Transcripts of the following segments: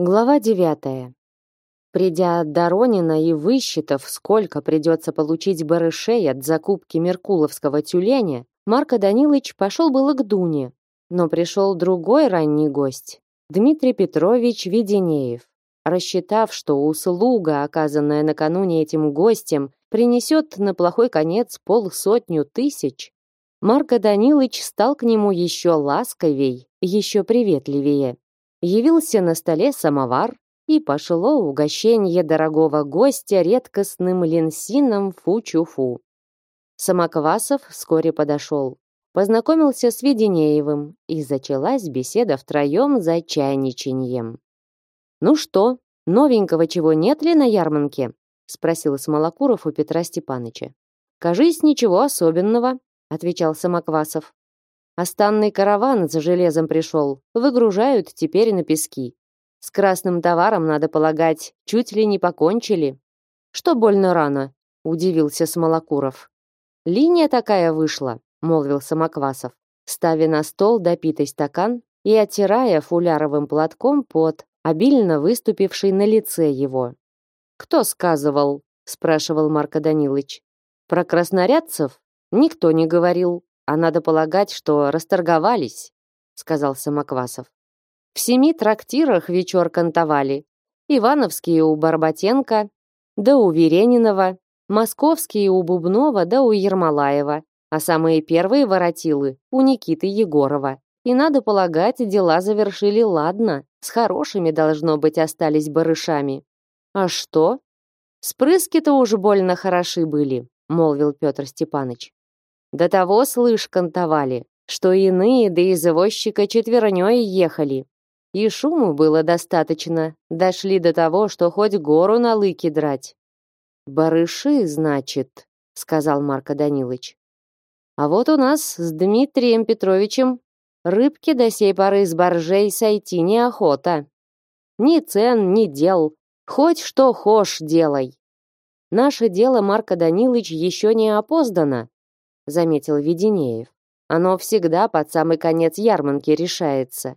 Глава девятая. Придя от Доронина и высчитав, сколько придется получить барышей от закупки меркуловского тюленя, Марко Данилович пошел было к Дуне, но пришел другой ранний гость, Дмитрий Петрович Веденеев. Рассчитав, что услуга, оказанная накануне этим гостем, принесет на плохой конец полсотню тысяч, Марко Данилович стал к нему еще ласковей, еще приветливее. Явился на столе самовар, и пошло угощение дорогого гостя редкостным ленсином фу-чу-фу. Самоквасов вскоре подошел, познакомился с Веденеевым, и зачалась беседа втроем за чайничаньем. «Ну что, новенького чего нет ли на ярмарке?» спросил Смолокуров у Петра Степаныча. «Кажись, ничего особенного», отвечал Самоквасов. Останный караван за железом пришел, выгружают теперь на пески. С красным товаром, надо полагать, чуть ли не покончили. Что больно рано, удивился Смолокуров. Линия такая вышла, молвил Самоквасов, ставя на стол допитый стакан и оттирая фуляровым платком пот, обильно выступивший на лице его. Кто сказывал? спрашивал Марко Данилович. Про краснорядцев никто не говорил. А надо полагать, что расторговались, сказал Самоквасов. В семи трактирах вечер кантовали. Ивановские у Барбатенко, да у Веренинова, московские у Бубнова, да у Ермолаева, а самые первые воротилы у Никиты Егорова. И надо полагать, дела завершили ладно, с хорошими должно быть остались барышами. А что? Спрыски-то уж больно хороши были, молвил Петр Степаныч. До того, слышь, кантовали, что иные до извозчика четвернёй ехали. И шуму было достаточно, дошли до того, что хоть гору на лыки драть. «Барыши, значит», — сказал Марко Данилович. «А вот у нас с Дмитрием Петровичем рыбки до сей поры с боржей сойти неохота. Ни цен, ни дел, хоть что хошь делай. Наше дело, Марко Данилович, еще не опоздано, заметил Веденеев. Оно всегда под самый конец ярмарки решается.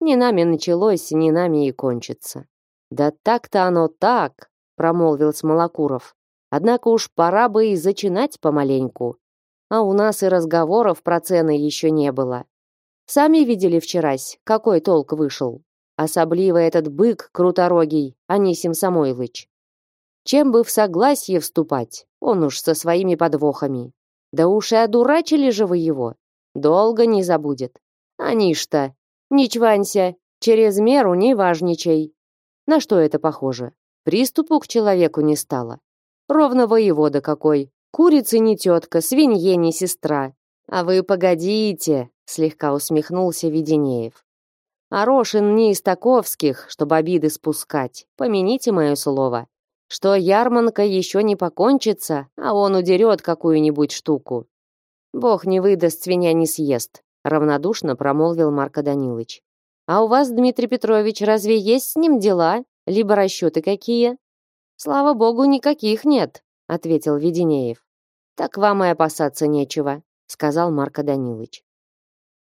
Не нами началось, не нами и кончится. Да так-то оно так, промолвил Смолокуров. Однако уж пора бы и зачинать помаленьку. А у нас и разговоров про цены еще не было. Сами видели вчерась, какой толк вышел. Особливо этот бык круторогий, Анисим Самойлыч. Чем бы в согласие вступать, он уж со своими подвохами. Да уж и одурачили же вы его. Долго не забудет. Они что? Не чванься, через меру не важничай. На что это похоже? Приступу к человеку не стало. Ровно воевода какой. Курицы не тетка, свинье не сестра. А вы погодите, слегка усмехнулся Веденеев. Арошин не из таковских, чтобы обиды спускать. Помяните мое слово что ярманка еще не покончится, а он удерет какую-нибудь штуку. Бог не выдаст, свинья не съест, равнодушно промолвил Марко Данилович. А у вас, Дмитрий Петрович, разве есть с ним дела, либо расчеты какие? Слава богу, никаких нет, ответил Веденеев. Так вам и опасаться нечего, сказал Марко Данилович.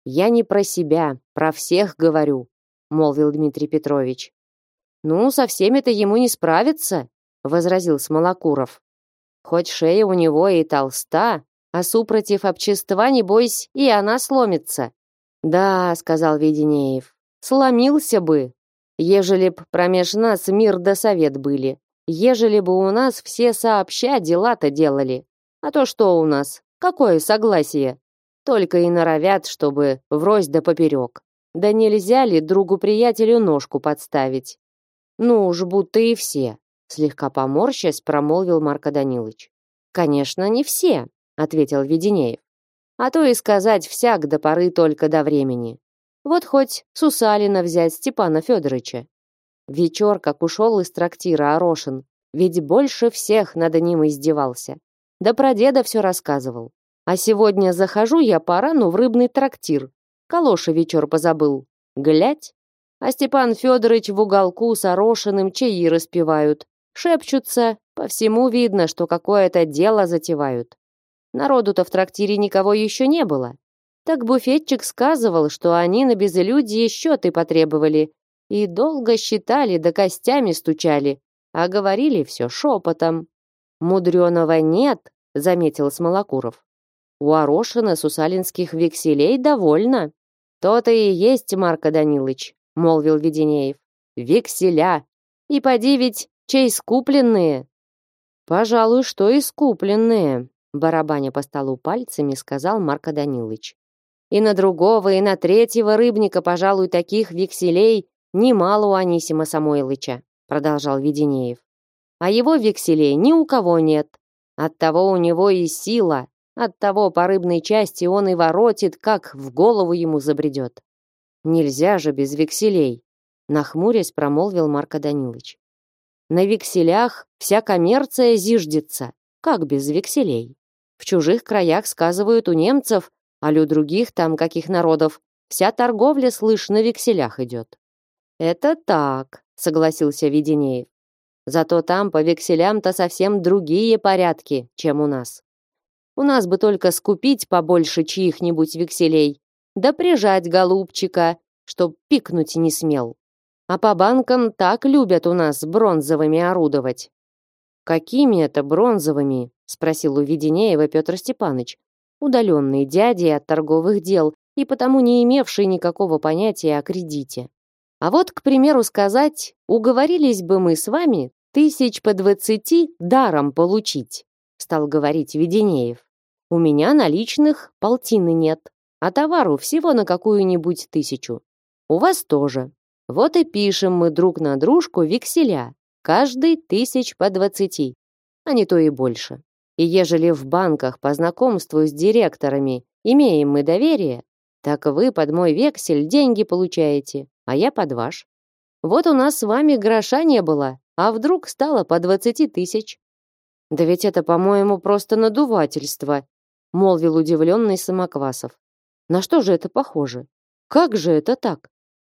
Я не про себя, про всех говорю, молвил Дмитрий Петрович. Ну, со всеми-то ему не справиться, возразил Смолокуров. Хоть шея у него и толста, а супротив общества, небось, и она сломится. Да, сказал Веденеев, сломился бы, ежели б промеж нас мир да совет были, ежели бы у нас все сообща дела-то делали. А то что у нас? Какое согласие? Только и норовят, чтобы врозь да поперек. Да нельзя ли другу-приятелю ножку подставить? Ну уж будто и все слегка поморщась, промолвил Марко Данилович. Конечно, не все, ответил Веденеев. А то и сказать всяк до поры только до времени. Вот хоть Сусалина взять Степана Федоровича. Вечер, как ушел из трактира Орошин, ведь больше всех над ним издевался. Да про деда все рассказывал. А сегодня захожу я по рану в рыбный трактир. Калоши вечер позабыл. Глядь. А Степан Федорович в уголку с Орошиным чаи распевают. Шепчутся, по всему видно, что какое-то дело затевают. Народу-то в трактире никого еще не было. Так буфетчик сказывал, что они на безлюдье счеты потребовали, И долго считали, да костями стучали, а говорили все шепотом. Мудреного нет, заметил Смолокуров. У Орошина сусалинских векселей довольно. То-то и есть, Марко Данилович, молвил Веденеев. Векселя. И поди ведь, чей скупленные. Пожалуй, что и скупленные, барабаня по столу пальцами, сказал Марко Данилович. И на другого, и на третьего рыбника, пожалуй, таких векселей немало у Анисима Самойлыча, продолжал Веденеев. А его векселей ни у кого нет. Оттого у него и сила, оттого по рыбной части он и воротит, как в голову ему забредет. Нельзя же без векселей, нахмурясь, промолвил Марко Данилович. На векселях вся коммерция зиждется, как без векселей. В чужих краях сказывают у немцев, а у других там каких народов вся торговля, слышь, на векселях идет. Это так, согласился Веденеев. Зато там по векселям-то совсем другие порядки, чем у нас. У нас бы только скупить побольше чьих-нибудь векселей, да прижать голубчика, чтоб пикнуть не смел. А по банкам так любят у нас бронзовыми орудовать. Какими это бронзовыми? спросил у Веденеева Петр Степанович, удаленный дядей от торговых дел и потому не имевший никакого понятия о кредите. А вот, к примеру, сказать, уговорились бы мы с вами тысяч по двадцати даром получить, стал говорить Веденеев. У меня наличных полтины нет, а товару всего на какую-нибудь тысячу. У вас тоже. Вот и пишем мы друг на дружку векселя, каждый тысяч по двадцати, а не то и больше. И ежели в банках по знакомству с директорами имеем мы доверие, так вы под мой вексель деньги получаете, а я под ваш. Вот у нас с вами гроша не было, а вдруг стало по двадцати тысяч. Да ведь это, по-моему, просто надувательство, молвил удивленный Самоквасов. На что же это похоже? Как же это так?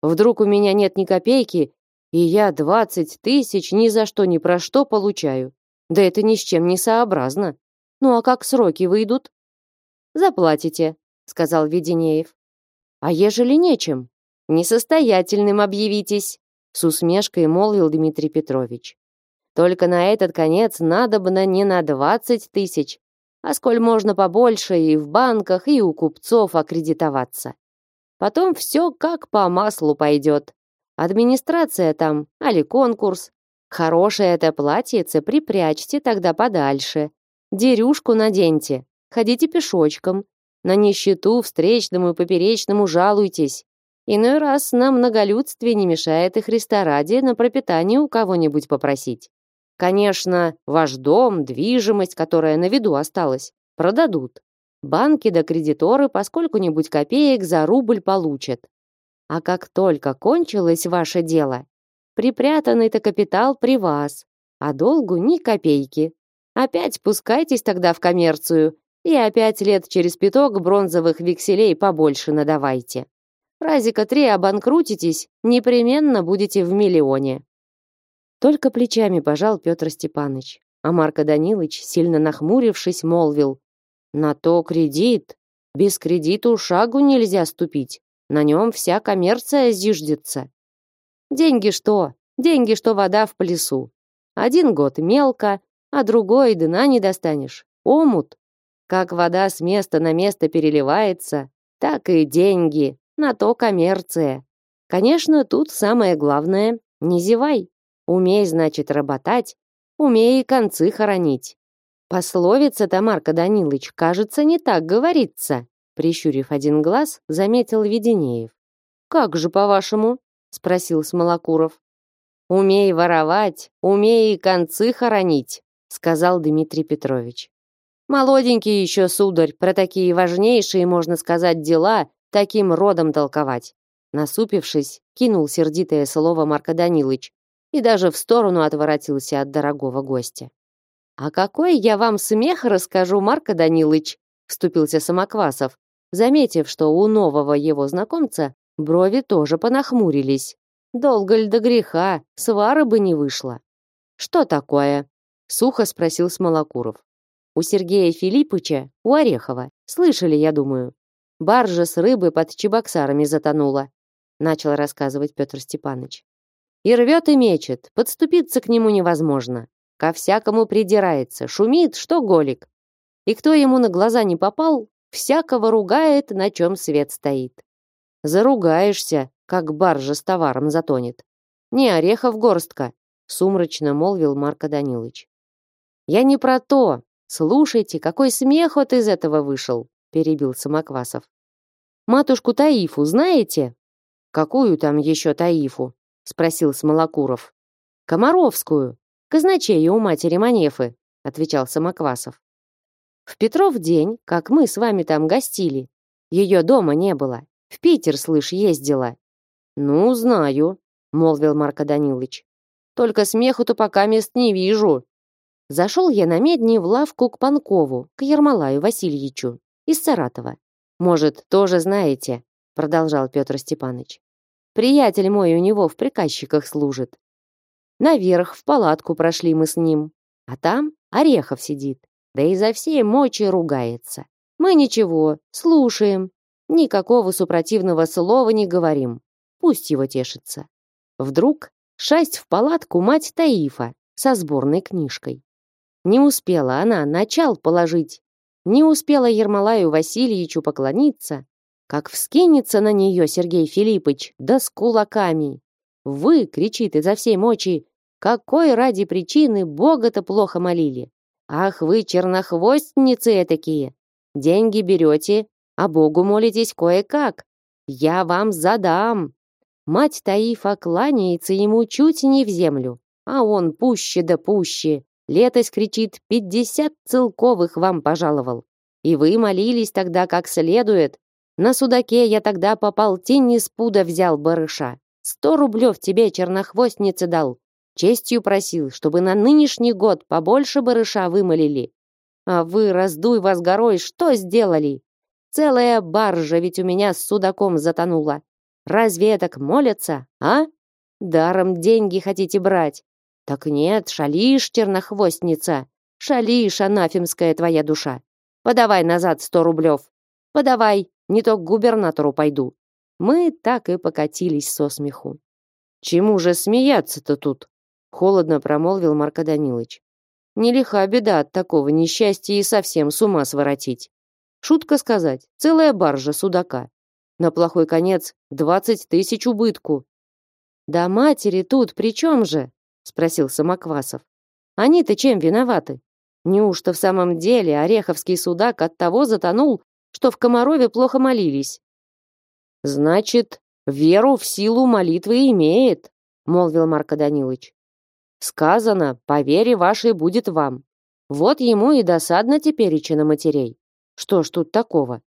Вдруг у меня нет ни копейки, и я двадцать тысяч ни за что ни про что получаю. Да это ни с чем не сообразно. Ну а как сроки выйдут? Заплатите, сказал Веденеев. А ежели нечем? Несостоятельным объявитесь, с усмешкой молвил Дмитрий Петрович. Только на этот конец надобно не на двадцать тысяч, а сколь можно побольше и в банках, и у купцов аккредитоваться. Потом все как по маслу пойдет. Администрация там, али конкурс. Хорошее это платьице припрячьте тогда подальше. Дерюшку наденьте, ходите пешочком. На нищету встречному и поперечному жалуйтесь. Иной раз на многолюдстве не мешает и Христа ради на пропитание у кого-нибудь попросить. Конечно, ваш дом, движимость, которая на виду осталась, продадут. Банки да кредиторы по сколько-нибудь копеек за рубль получат. А как только кончилось ваше дело, припрятанный-то капитал при вас, а долгу ни копейки. Опять пускайтесь тогда в коммерцию и опять лет через пяток бронзовых векселей побольше надавайте. Разика три обанкрутитесь, непременно будете в миллионе. Только плечами пожал Петр Степанович, а Марко Данилович, сильно нахмурившись, молвил. На то кредит. Без кредиту шагу нельзя ступить. На нем вся коммерция зиждется. Деньги что? Деньги, что вода в плесу. Один год мелко, а другой дна не достанешь. Омут. Как вода с места на место переливается, так и деньги на то коммерция. Конечно, тут самое главное — не зевай. Умей, значит, работать, умей и концы хоронить. Пословица Тамарка Данилович, кажется, не так говорится, прищурив один глаз, заметил Веденеев. Как же, по-вашему? спросил Смолокуров. Умей воровать, умей и концы хоронить, сказал Дмитрий Петрович. Молоденький еще сударь, про такие важнейшие, можно сказать, дела таким родом толковать. Насупившись, кинул сердитое слово Марко Данилович и даже в сторону отворотился от дорогого гостя. «А какой я вам смех расскажу, Марко Данилович!» вступился Самоквасов, заметив, что у нового его знакомца брови тоже понахмурились. Долго ль до греха, свара бы не вышло. «Что такое?» — сухо спросил Смолокуров. «У Сергея Филиппыча, у Орехова. Слышали, я думаю. Баржа с рыбой под чебоксарами затонула, начал рассказывать Петр Степанович. И рвет и мечет, подступиться к нему невозможно. Ко всякому придирается, шумит, что голик. И кто ему на глаза не попал, всякого ругает, на чем свет стоит. Заругаешься, как баржа с товаром затонет. Не орехов горстка, сумрачно молвил Марко Данилович. Я не про то. Слушайте, какой смех вот из этого вышел, перебил Самоквасов. Матушку Таифу знаете? Какую там еще Таифу? спросил Смолокуров. Комаровскую, казначею у матери Манефы, отвечал Самоквасов. В Петров день, как мы с вами там гостили, ее дома не было. В Питер, слышь, ездила. Ну, знаю, молвил Марко Данилович. Только смеху-то пока мест не вижу. Зашел я на медни в лавку к Панкову, к Ермолаю Васильевичу из Саратова. Может, тоже знаете, продолжал Петр Степанович. Приятель мой у него в приказчиках служит. Наверх в палатку прошли мы с ним, а там Орехов сидит, да изо всей мочи ругается. Мы ничего, слушаем, никакого супротивного слова не говорим. Пусть его тешится. Вдруг шасть в палатку мать Таифа со сборной книжкой. Не успела она начал положить, не успела Ермолаю Васильевичу поклониться, как вскинется на нее Сергей Филиппович, да с кулаками. «Вы!» — кричит изо всей мочи. «Какой ради причины Бога-то плохо молили? Ах вы, чернохвостницы такие! Деньги берете, а Богу молитесь кое-как. Я вам задам!» Мать Таифа кланяется ему чуть не в землю, а он пуще да пуще. Летось кричит, пятьдесят целковых вам пожаловал. И вы молились тогда как следует. На судаке я тогда по полтине с пуда взял барыша. Сто рублев тебе, чернохвостнице, дал. Честью просил, чтобы на нынешний год побольше барыша вымолили. А вы, раздуй вас горой, что сделали? Целая баржа ведь у меня с судаком затонула. Разве так молятся, а? Даром деньги хотите брать? Так нет, шалишь, чернохвостница. Шалишь, анафемская твоя душа. Подавай назад сто рублев. Подавай, не то к губернатору пойду. Мы так и покатились со смеху. Чему же смеяться-то тут? Холодно промолвил Марко Данилович. Не лиха беда от такого несчастья и совсем с ума своротить. Шутка сказать, целая баржа судака. На плохой конец двадцать тысяч убытку. Да матери тут при чем же? Спросил Самоквасов. Они-то чем виноваты? Неужто в самом деле Ореховский судак от того затонул, что в Комарове плохо молились? Значит, веру в силу молитвы имеет, молвил Марко Данилович. Сказано, по вере вашей будет вам. Вот ему и досадно тепереча на матерей. Что ж тут такого?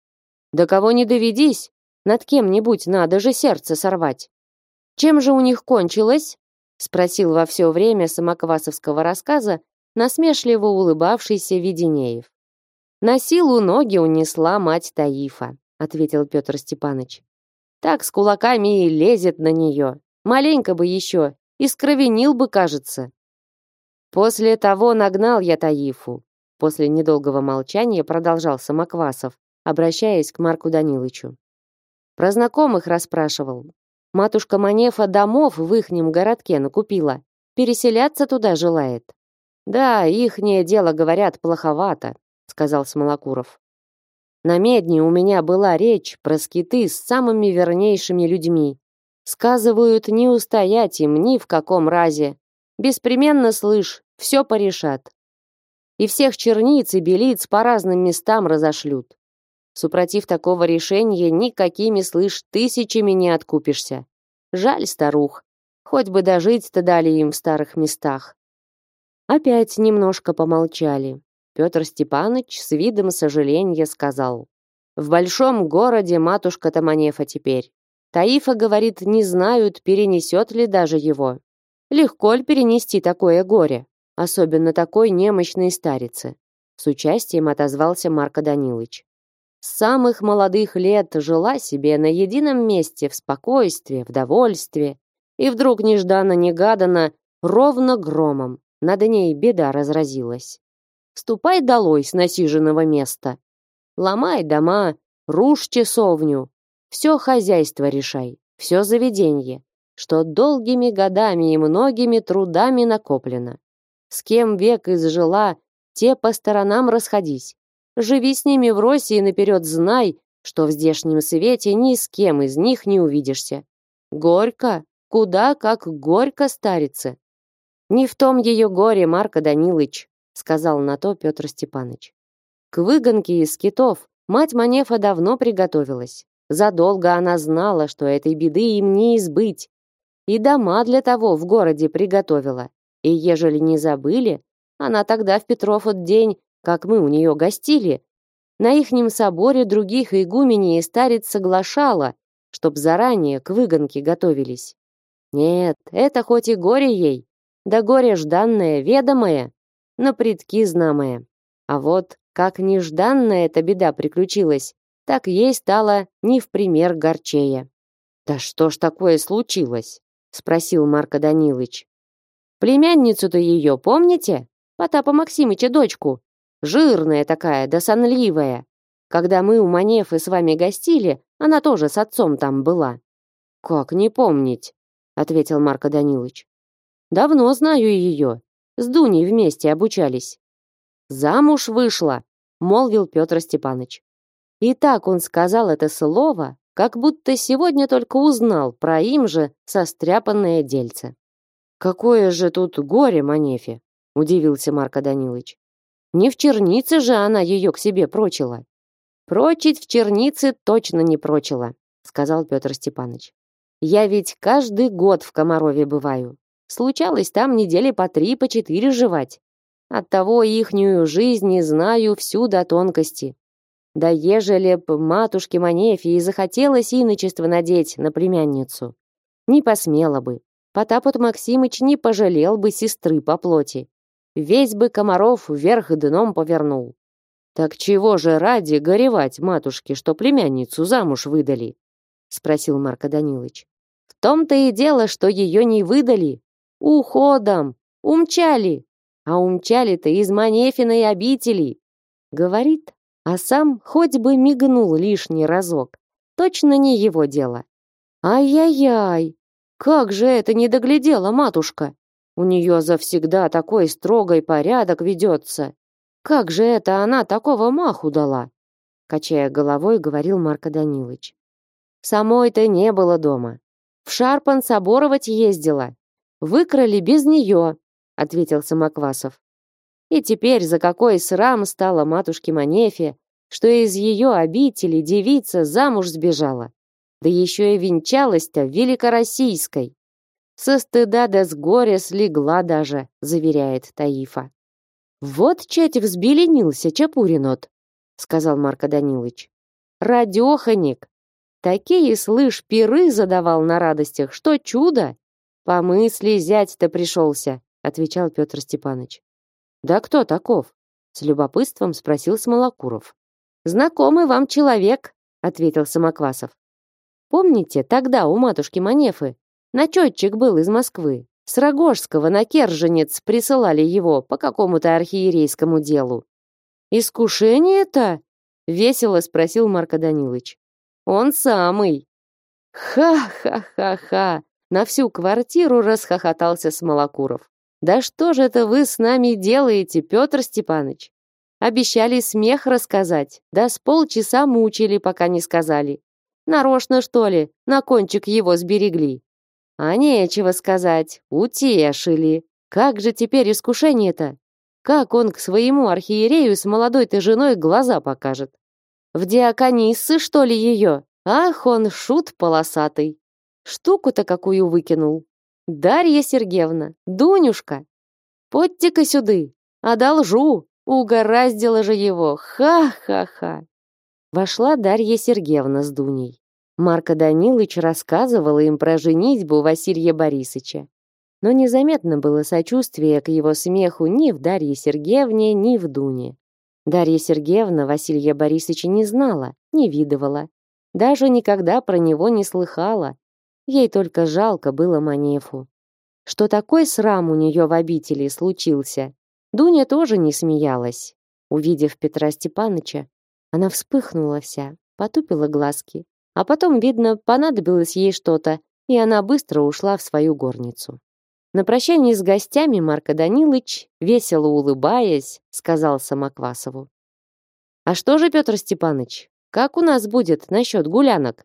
До кого не доведись, над кем-нибудь надо же сердце сорвать. Чем же у них кончилось? спросил во все время самоквасовского рассказа насмешливо улыбавшийся Веденеев. На силу ноги унесла мать Таифа, ответил Петр Степанович. Так с кулаками и лезет на нее. Маленько бы еще, и скровенил бы, кажется. После того нагнал я Таифу. После недолгого молчания продолжал Самоквасов, обращаясь к Марку Данилычу. Про знакомых расспрашивал. Матушка Манефа домов в ихнем городке накупила. Переселяться туда желает. Да, ихнее дело, говорят, плоховато, сказал Смолокуров. На медне у меня была речь про скиты с самыми вернейшими людьми. Сказывают, не устоять им ни в каком разе. Беспременно, слышь, все порешат. И всех черниц и белиц по разным местам разошлют. Супротив такого решения никакими, слышь, тысячами не откупишься. Жаль старух. Хоть бы дожить-то дали им в старых местах. Опять немножко помолчали. Петр Степанович с видом сожаления сказал. В большом городе матушка Таманефа теперь. Таифа, говорит, не знают, перенесет ли даже его. Легко ли перенести такое горе, особенно такой немощной старице? С участием отозвался Марко Данилович. С самых молодых лет жила себе на едином месте в спокойствии, в довольстве, и вдруг нежданно-негаданно, ровно громом, над ней беда разразилась. Ступай долой с насиженного места. Ломай дома, рушь часовню. Все хозяйство решай, все заведение. что долгими годами и многими трудами накоплено. С кем век изжила, те по сторонам расходись. Живи с ними в росе и наперед знай, что в здешнем свете ни с кем из них не увидишься. Горько, куда как горько старице. Не в том ее горе, Марко Данилыч, сказал на то Петр Степанович. К выгонке из китов мать Манефа давно приготовилась. Задолго она знала, что этой беды им не избыть. И дома для того в городе приготовила. И ежели не забыли, она тогда в Петрофот день, как мы у нее гостили, на ихнем соборе других игуменей и старец соглашала, чтоб заранее к выгонке готовились. Нет, это хоть и горе ей, да горе жданное, ведомое, но предки знамое. А вот как нежданная эта беда приключилась, так ей стало не в пример горчее. «Да что ж такое случилось?» — спросил Марко Данилыч. «Племянницу-то ее помните? Потапа Максимыча дочку. Жирная такая, да сонливая. Когда мы у Манефы с вами гостили, она тоже с отцом там была». «Как не помнить?» — ответил Марко Данилыч. «Давно знаю ее. С Дуней вместе обучались. Замуж вышла, молвил Петр Степанович. И так он сказал это слово, как будто сегодня только узнал про им же состряпанное дельце. Какое же тут горе Манефе, удивился Марко Данилович. Не в чернице же она ее к себе прочила. Прочить в чернице точно не прочила, сказал Петр Степанович. Я ведь каждый год в Комарове бываю. Случалось там недели по три, по четыре жевать. Оттого ихнюю жизнь не знаю всю до тонкости. Да ежели б матушке Манефии захотелось иночество надеть на племянницу, не посмела бы. Потапот Максимыч не пожалел бы сестры по плоти. Весь бы Комаров вверх дном повернул. Так чего же ради горевать матушке, что племянницу замуж выдали? Спросил Марко Данилович. В том-то и дело, что ее не выдали. Уходом! Умчали! а умчали-то из Манефиной обители. Говорит, а сам хоть бы мигнул лишний разок. Точно не его дело. Ай-яй-яй, как же это не доглядела матушка. У нее завсегда такой строгой порядок ведется. Как же это она такого маху дала? Качая головой, говорил Марко Данилович. Самой-то не было дома. В Шарпан соборовать ездила. Выкрали без нее, ответил Самоквасов. И теперь за какой срам стала матушке Манефе, что из ее обители девица замуж сбежала. Да еще и венчалась-то великороссийской. Со стыда да с горя слегла даже, заверяет Таифа. Вот чать взбеленился Чапуринот, сказал Марко Данилович. Радеханик. Такие, слышь, пиры задавал на радостях, что чудо. По мысли зять-то пришелся отвечал Петр Степанович. Да кто таков? С любопытством спросил Смолокуров. Знакомый вам человек, ответил Самоквасов. Помните, тогда у матушки Манефы начетчик был из Москвы. С Рогожского на Керженец присылали его по какому-то архиерейскому делу. «Искушение-то?» — весело спросил Марко Данилович. «Он самый». «Ха-ха-ха-ха!» На всю квартиру расхохотался Смолокуров. Да что же это вы с нами делаете, Петр Степанович? Обещали смех рассказать, да с полчаса мучили, пока не сказали. Нарочно, что ли, на кончик его сберегли? А нечего сказать, утешили. Как же теперь искушение-то? Как он к своему архиерею с молодой-то женой глаза покажет? В диакониссы, что ли, ее? Ах, он шут полосатый. Штуку-то какую выкинул. Дарья Сергеевна, Дунюшка, подьте-ка сюды, одолжу, угораздило же его, ха-ха-ха. Вошла Дарья Сергеевна с Дуней. Марко Данилович рассказывал им про женитьбу Василия Борисовича. Но незаметно было сочувствие к его смеху ни в Дарье Сергеевне, ни в Дуне. Дарья Сергеевна Василия Борисовича не знала, не видывала. Даже никогда про него не слыхала, Ей только жалко было Манефу. Что такой срам у нее в обители случился. Дуня тоже не смеялась. Увидев Петра Степаныча, она вспыхнула вся, потупила глазки. А потом, видно, понадобилось ей что-то, и она быстро ушла в свою горницу. На прощании с гостями Марко Данилович, весело улыбаясь, сказал Самоквасову. «А что же, Петр Степанович, как у нас будет насчет гулянок?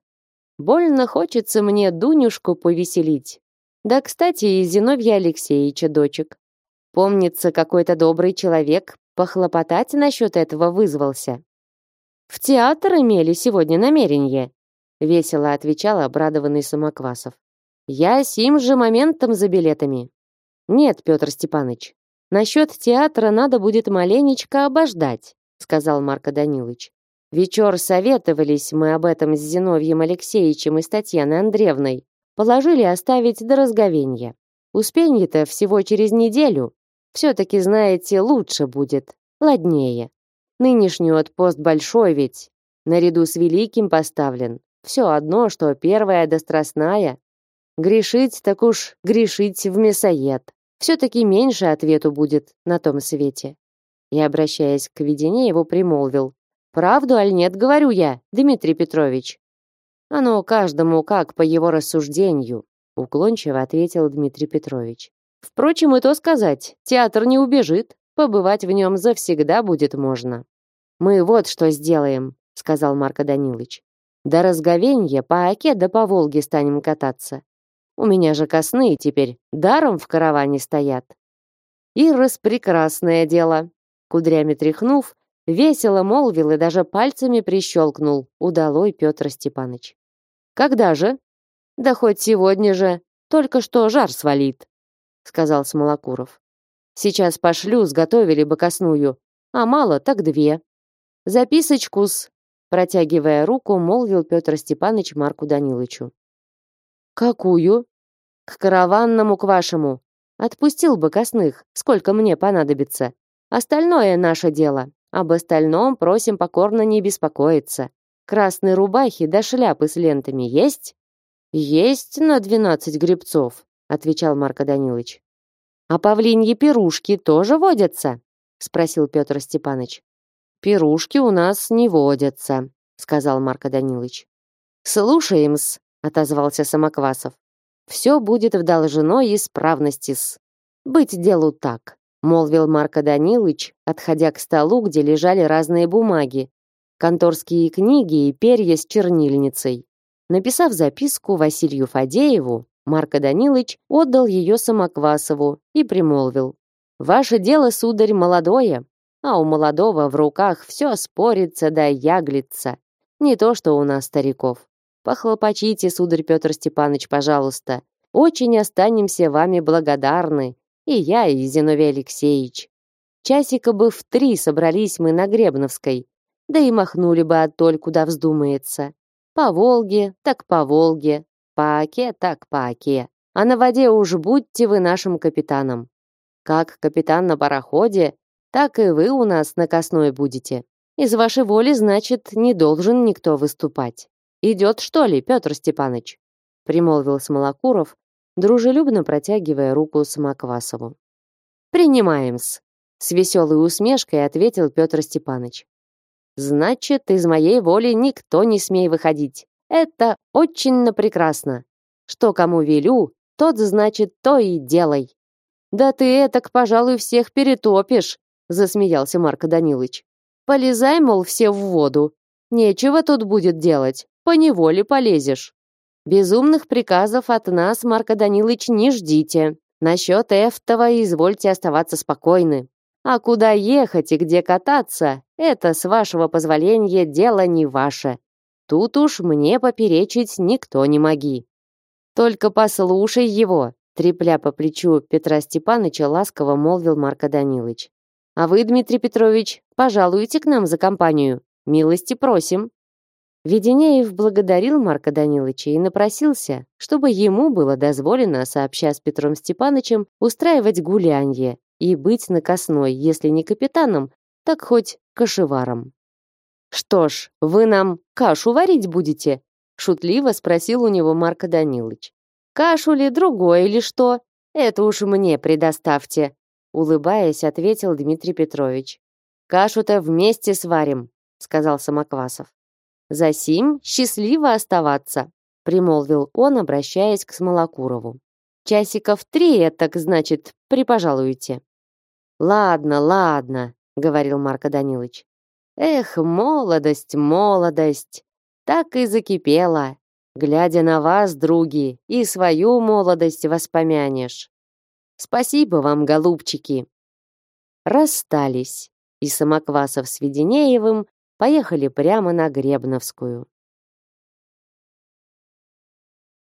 Больно хочется мне Дунюшку повеселить. Да, кстати, и Зиновья Алексеевича дочек. Помнится, какой-то добрый человек похлопотать насчет этого вызвался. В театр имели сегодня намерение, весело отвечал обрадованный Самоквасов. Я сим же моментом за билетами. Нет, Петр Степанович, насчет театра надо будет маленечко обождать, сказал Марко Данилович. Вечер советовались мы об этом с Зиновьем Алексеевичем и с Татьяной Андреевной. Положили оставить до разговенья. Успенье-то всего через неделю. Все-таки, знаете, лучше будет, ладнее. Нынешний отпост большой ведь, наряду с великим поставлен. Все одно, что первая да страстная. Грешить так уж грешить в мясоед. Все-таки меньше ответу будет на том свете. И, обращаясь к Веденееву, примолвил. «Правду, аль нет, говорю я, Дмитрий Петрович?» «Оно каждому как по его рассуждению», уклончиво ответил Дмитрий Петрович. «Впрочем, и то сказать, театр не убежит, побывать в нем завсегда будет можно». «Мы вот что сделаем», — сказал Марко Данилович. «До разговенья по Оке да по Волге станем кататься. У меня же косные теперь даром в караване стоят». И распрекрасное дело. Кудрями тряхнув, весело молвил и даже пальцами прищелкнул удалой Петр Степаныч. «Когда же?» «Да хоть сегодня же, только что жар свалит», — сказал Смолокуров. «Сейчас пошлю, сготовили бы косную, а мало так две». «Записочку-с», протягивая руку, молвил Петр Степаныч Марку Данилычу. «Какую?» «К караванному к вашему. Отпустил бы косных, сколько мне понадобится. Остальное наше дело. Об остальном просим покорно не беспокоиться. Красные рубахи да шляпы с лентами есть? Есть на двенадцать гребцов, отвечал Марко Данилович. А павлиньи пирушки тоже водятся? спросил Петр Степанович. Пирушки у нас не водятся, сказал Марко Данилович. Слушаем-с, отозвался Самоквасов. Все будет в должной исправности-с. Быть делу так молвил Марко Данилович, отходя к столу, где лежали разные бумаги, конторские книги и перья с чернильницей. Написав записку Василию Фадееву, Марко Данилович отдал ее Самоквасову и примолвил. «Ваше дело, сударь, молодое, а у молодого в руках все спорится да яглится. Не то, что у нас стариков. Похлопочите, сударь Петр Степанович, пожалуйста. Очень останемся вами благодарны и я, и Зиновий Алексеевич. Часика бы в три собрались мы на Гребновской, да и махнули бы оттоль, куда вздумается. По Волге, так по Волге, по Оке, так по Оке. А на воде уж будьте вы нашим капитаном. Как капитан на пароходе, так и вы у нас на косной будете. Из вашей воли, значит, не должен никто выступать. Идет, что ли, Петр Степанович? Примолвил Смолокуров, дружелюбно протягивая руку Самоквасову. «Принимаем-с», — с веселой усмешкой ответил Петр Степанович. «Значит, из моей воли никто не смей выходить. Это очень прекрасно. Что кому велю, тот, значит, то и делай». «Да ты этак, пожалуй, всех перетопишь», — засмеялся Марко Данилович. «Полезай, мол, все в воду. Нечего тут будет делать, по неволе полезешь». Безумных приказов от нас, Марко Данилович, не ждите. Насчет Эфтова извольте оставаться спокойны. А куда ехать и где кататься, это, с вашего позволения, дело не ваше. Тут уж мне поперечить никто не моги. Только послушай его, трепля по плечу Петра Степановича ласково молвил Марко Данилович. А вы, Дмитрий Петрович, пожалуйте к нам за компанию. Милости просим. Веденеев благодарил Марка Даниловича и напросился, чтобы ему было дозволено, сообща с Петром Степановичем, устраивать гулянье и быть на косной, если не капитаном, так хоть кошеваром. «Что ж, вы нам кашу варить будете?» шутливо спросил у него Марко Данилович. «Кашу ли другое или что? Это уж мне предоставьте», улыбаясь, ответил Дмитрий Петрович. «Кашу-то вместе сварим», сказал Самоквасов. Засим счастливо оставаться. примолвил он, обращаясь к Смолокурову. Часиков три, так значит, припожалуете. Ладно, ладно, говорил Марко Данилович. Эх, молодость, молодость, так и закипела. Глядя на вас, други, и свою молодость воспомянешь. Спасибо вам, голубчики. Расстались, и Самоквасов с Веденеевым поехали прямо на Гребновскую.